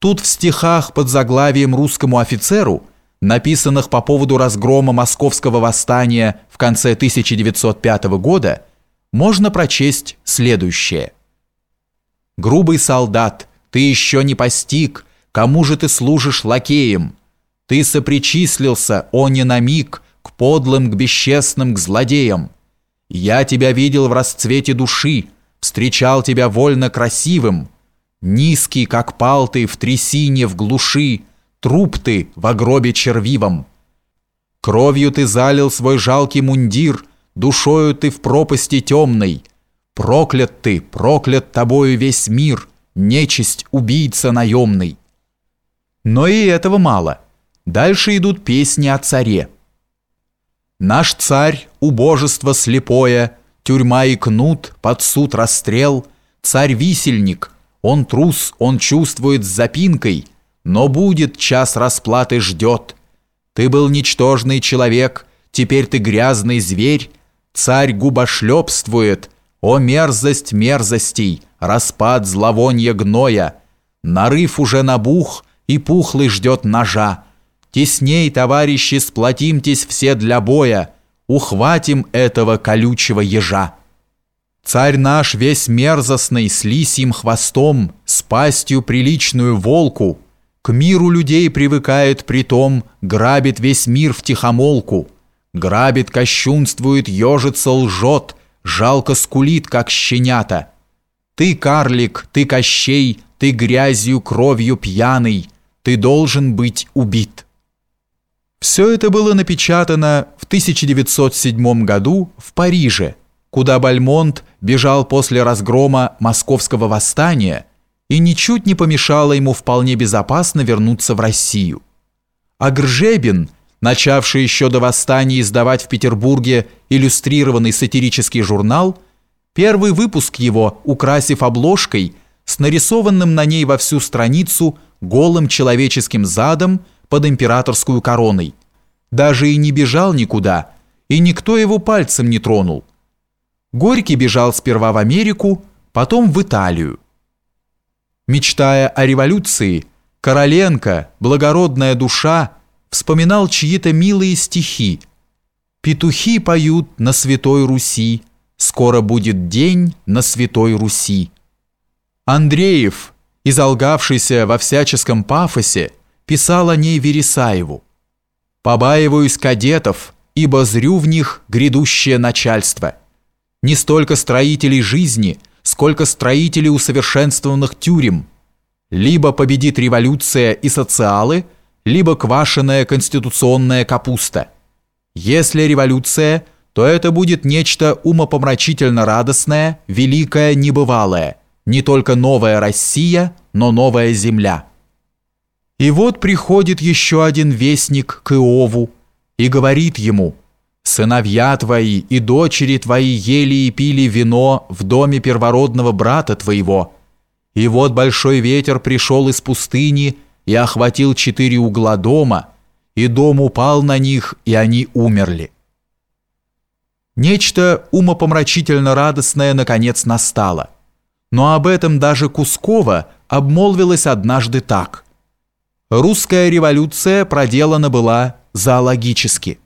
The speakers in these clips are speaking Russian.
Тут в стихах под заглавием русскому офицеру, написанных по поводу разгрома московского восстания в конце 1905 года, можно прочесть следующее. «Грубый солдат, ты еще не постиг, кому же ты служишь лакеем? Ты сопричислился, о не на миг, к подлым, к бесчестным, к злодеям. Я тебя видел в расцвете души, встречал тебя вольно красивым, Низкий, как пал ты в трясине в глуши, Труп ты в гробе червивом. Кровью ты залил свой жалкий мундир, Душою ты в пропасти темной. Проклят ты, проклят тобою весь мир, Нечисть, убийца наемный. Но и этого мало. Дальше идут песни о царе. Наш царь, убожество слепое, Тюрьма и кнут, под суд расстрел, Царь-висельник — он трус, он чувствует с запинкой, но будет час расплаты ждет. Ты был ничтожный человек, теперь ты грязный зверь. Царь губошлепствует, о мерзость мерзостей, распад зловонья гноя. Нарыв уже набух, и пухлый ждет ножа. Тесней, товарищи, сплотимтесь все для боя, ухватим этого колючего ежа. Царь наш весь мерзостный, с лисьим хвостом, с пастью приличную волку, к миру людей привыкает притом, грабит весь мир в тихомолку, грабит, кощунствует, ежится, лжет, жалко скулит, как щенята. Ты, карлик, ты, кощей, ты грязью, кровью пьяный, ты должен быть убит. Все это было напечатано в 1907 году в Париже, куда Бальмонт бежал после разгрома московского восстания и ничуть не помешало ему вполне безопасно вернуться в Россию. А Гржебин, начавший еще до восстания издавать в Петербурге иллюстрированный сатирический журнал, первый выпуск его, украсив обложкой, с нарисованным на ней во всю страницу голым человеческим задом под императорскую короной, даже и не бежал никуда, и никто его пальцем не тронул. Горький бежал сперва в Америку, потом в Италию. Мечтая о революции, Короленко, благородная душа, вспоминал чьи-то милые стихи. «Петухи поют на Святой Руси, скоро будет день на Святой Руси». Андреев, изолгавшийся во всяческом пафосе, писал о ней Вересаеву. «Побаиваюсь кадетов, ибо зрю в них грядущее начальство» не столько строителей жизни, сколько строителей усовершенствованных тюрем. Либо победит революция и социалы, либо квашеная конституционная капуста. Если революция, то это будет нечто умопомрачительно радостное, великое, небывалое, не только новая Россия, но новая земля. И вот приходит еще один вестник к Иову и говорит ему – Сыновья твои и дочери твои ели и пили вино в доме первородного брата твоего. И вот большой ветер пришел из пустыни и охватил четыре угла дома, и дом упал на них, и они умерли. Нечто умопомрачительно радостное наконец настало. Но об этом даже Кускова обмолвилась однажды так. Русская революция проделана была зоологически.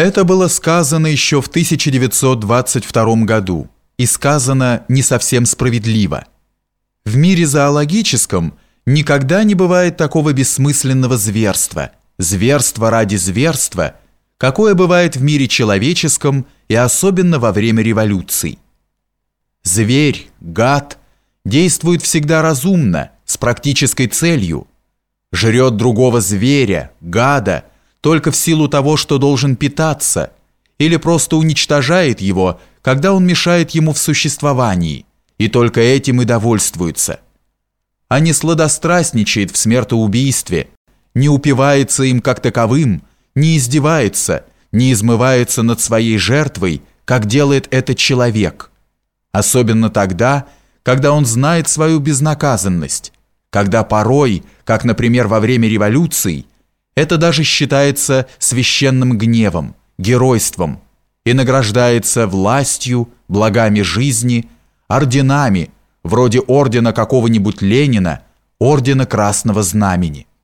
Это было сказано еще в 1922 году и сказано не совсем справедливо. В мире зоологическом никогда не бывает такого бессмысленного зверства, зверства ради зверства, какое бывает в мире человеческом и особенно во время революций. Зверь, гад, действует всегда разумно, с практической целью, жрет другого зверя, гада – только в силу того, что должен питаться, или просто уничтожает его, когда он мешает ему в существовании, и только этим и довольствуется. А не сладострастничает в смертоубийстве, не упивается им как таковым, не издевается, не измывается над своей жертвой, как делает это человек. Особенно тогда, когда он знает свою безнаказанность, когда порой, как, например, во время революций, это даже считается священным гневом, геройством и награждается властью, благами жизни, орденами, вроде ордена какого-нибудь Ленина, Ордена Красного Знамени.